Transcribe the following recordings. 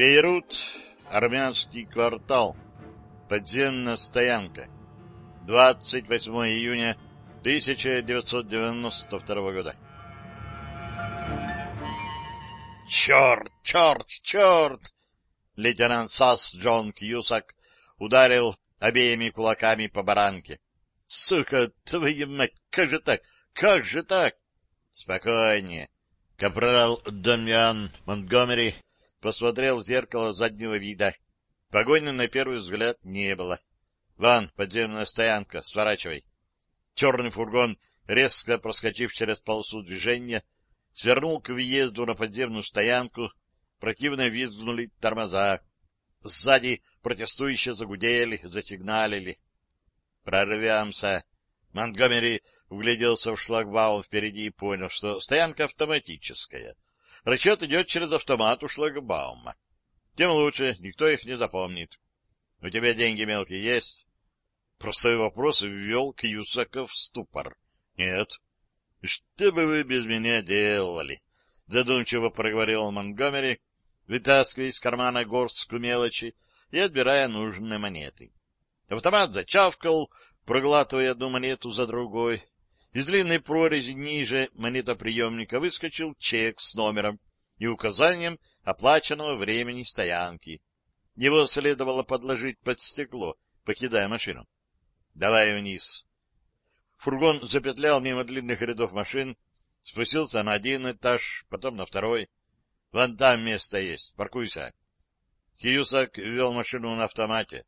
Бейрут, армянский квартал, подземная стоянка, 28 июня 1992 года. «Черт, черт, черт!» Лейтенант САС Джон Кьюсак ударил обеими кулаками по баранке. «Сука, твою мать, как же так? Как же так?» «Спокойнее». Капрал Дамьян Монтгомери посмотрел в зеркало заднего вида. Погони на первый взгляд не было. «Ван, подземная стоянка, сворачивай». Черный фургон, резко проскочив через полосу движения, свернул к въезду на подземную стоянку, противно визгнули тормоза. Сзади протестующие загудели, засигналили. «Прорвемся!» Монтгомери угляделся в шлагбаум впереди и понял, что стоянка автоматическая. Расчет идет через автомат у шлагбаума. Тем лучше, никто их не запомнит. — У тебя деньги мелкие есть? Простой вопрос ввел Кьюсаков в ступор. — Нет. — Что бы вы без меня делали? — задумчиво проговорил Монгомери, вытаскивая из кармана горстку мелочи и отбирая нужные монеты. Автомат зачавкал, проглатывая одну монету за другой. Из длинной прорези ниже монетоприемника выскочил чек с номером и указанием оплаченного времени стоянки. Его следовало подложить под стекло, покидая машину. — Давай вниз. Фургон запетлял мимо длинных рядов машин, спустился на один этаж, потом на второй. — Вон там место есть, паркуйся. Киюсак вел машину на автомате.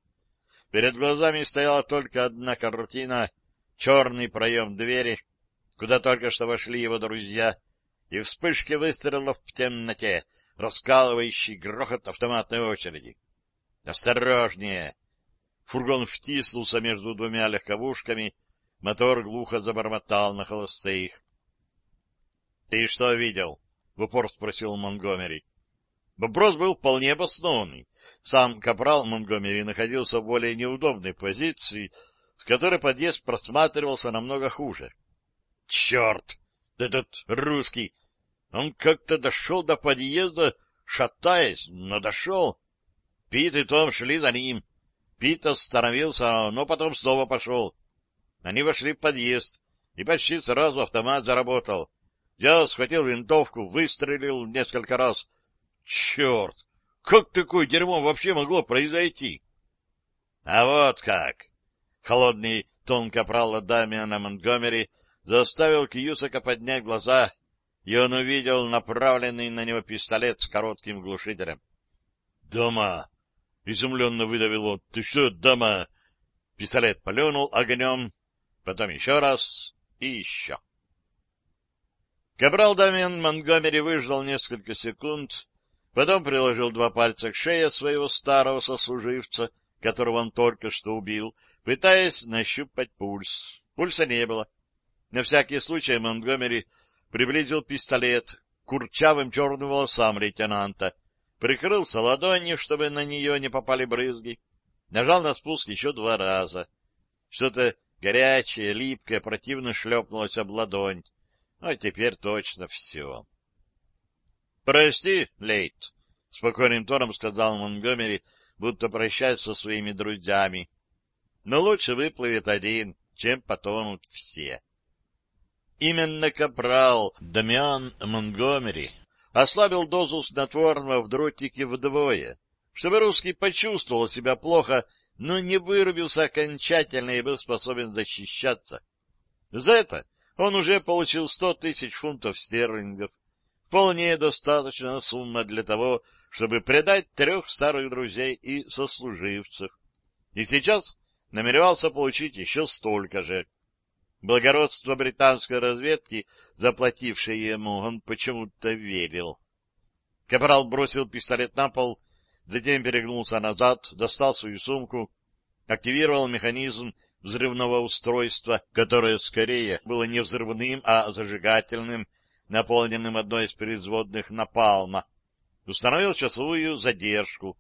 Перед глазами стояла только одна картина — черный проем двери, куда только что вошли его друзья, и вспышки выстрелов в темноте, раскалывающий грохот автоматной очереди. «Осторожнее!» Фургон втиснулся между двумя легковушками, мотор глухо забормотал на холостых. — Ты что видел? — в упор спросил Монгомери. Вопрос был вполне обоснованный. Сам капрал Монгомери находился в более неудобной позиции, с которой подъезд просматривался намного хуже. — Черт! Этот русский! Он как-то дошел до подъезда, шатаясь, но дошел. Пит и Том шли за ним. Пит остановился, но потом снова пошел. Они вошли в подъезд, и почти сразу автомат заработал. Я схватил винтовку, выстрелил несколько раз. Черт! Как такое дерьмо вообще могло произойти? А вот как! Холодный тон капрала Дамиана Монтгомери заставил Кьюсака поднять глаза, и он увидел направленный на него пистолет с коротким глушителем. — Дома! — изумленно выдавил он. — Ты что, дома? Пистолет пленул огнем, потом еще раз и еще. Капрал Дамиан Монгомери выждал несколько секунд, потом приложил два пальца к шее своего старого сослуживца, которого он только что убил, пытаясь нащупать пульс. Пульса не было. На всякий случай Монгомери приблизил пистолет к курчавым черным волосам лейтенанта прикрылся ладонью, чтобы на нее не попали брызги, нажал на спуск еще два раза. Что-то горячее, липкое, противно шлепнулось об ладонь. А теперь точно все. — Прости, Лейт, — спокойным тоном сказал Монгомери, будто прощаясь со своими друзьями. — Но лучше выплывет один, чем потонут все. Именно капрал Дамиан Монгомери ослабил дозу снотворного в дротике вдвое, чтобы русский почувствовал себя плохо, но не вырубился окончательно и был способен защищаться. За это он уже получил сто тысяч фунтов стерлингов. Вполне достаточная сумма для того, чтобы предать трех старых друзей и сослуживцев. И сейчас намеревался получить еще столько же. Благородство британской разведки, заплатившей ему, он почему-то верил. Капрал бросил пистолет на пол, затем перегнулся назад, достал свою сумку, активировал механизм взрывного устройства, которое скорее было не взрывным, а зажигательным, наполненным одной из производных напалма. Установил часовую задержку,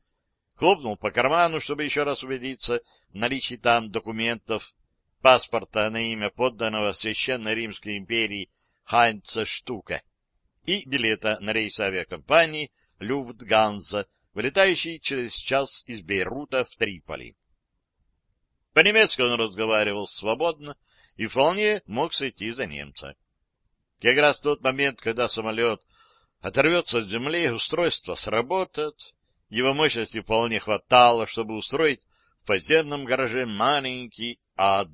хлопнул по карману, чтобы еще раз убедиться в наличии там документов, паспорта на имя подданного Священной Римской империи Хайнца Штука и билета на рейс авиакомпании Люфтганза вылетающий через час из Бейрута в Триполи. По-немецки он разговаривал свободно и вполне мог сойти за немца. Как раз тот момент, когда самолет оторвется от земли, устройство сработает, его мощности вполне хватало, чтобы устроить в подземном гараже маленький ад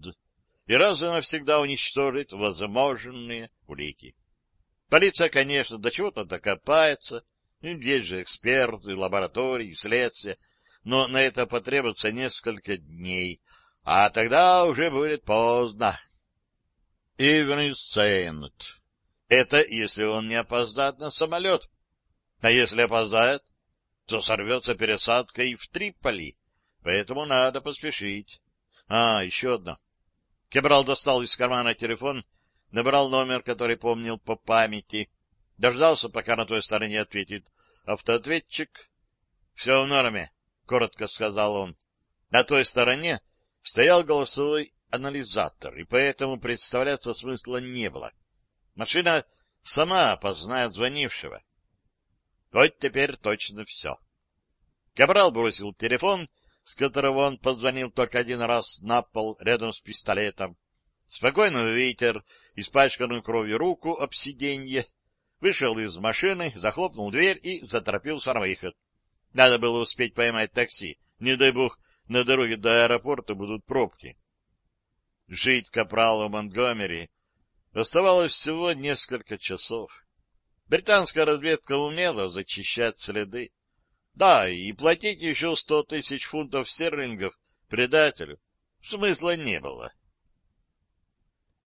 и раз и навсегда уничтожить возможные улики. Полиция, конечно, до чего-то докопается, есть же эксперты, лаборатории, следствия, но на это потребуется несколько дней, а тогда уже будет поздно. Игнисцент. Это если он не опоздает на самолет. А если опоздает, то сорвется пересадка и в Триполи, поэтому надо поспешить. А, еще одно. Кебрал достал из кармана телефон, набрал номер, который помнил по памяти, дождался, пока на той стороне ответит автоответчик. — Все в норме, — коротко сказал он. На той стороне стоял голосовой анализатор, и поэтому представляться смысла не было. Машина сама опознает звонившего. Вот теперь точно все. Кабрал бросил телефон, с которого он позвонил только один раз на пол рядом с пистолетом. Спокойно вытер испачканную кровью руку об сиденье, вышел из машины, захлопнул дверь и заторопился на выход. Надо было успеть поймать такси. Не дай бог, на дороге до аэропорта будут пробки. Жить капралу Монтгомери оставалось всего несколько часов. Британская разведка умела зачищать следы. Да, и платить еще сто тысяч фунтов стерлингов предателю смысла не было.